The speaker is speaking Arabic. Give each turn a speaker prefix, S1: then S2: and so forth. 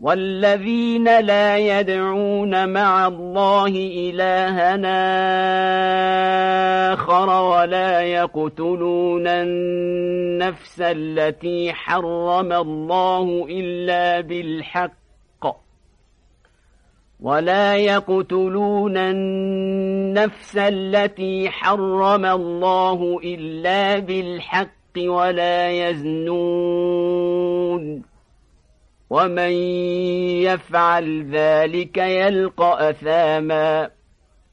S1: والذين لا يدعون مع الله إلهنا آخر ولا يقتلون النفس التي حرم الله إلا بالحق ولا يقتلون النفس التي حرم الله إلا بالحق ولا يزنون ومن يفعل ذلك يلقى أثاماً